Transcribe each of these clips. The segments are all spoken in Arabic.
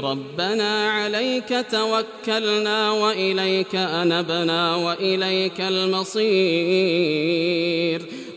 ربنا عليك توكلنا وإليك أنبنا وإليك المصير.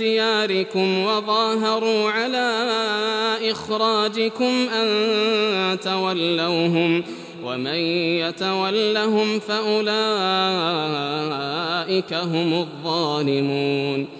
دياركم وظاهروا على إخراجكم أن تولوهم ومن يتولهم فأولئك هم الظالمون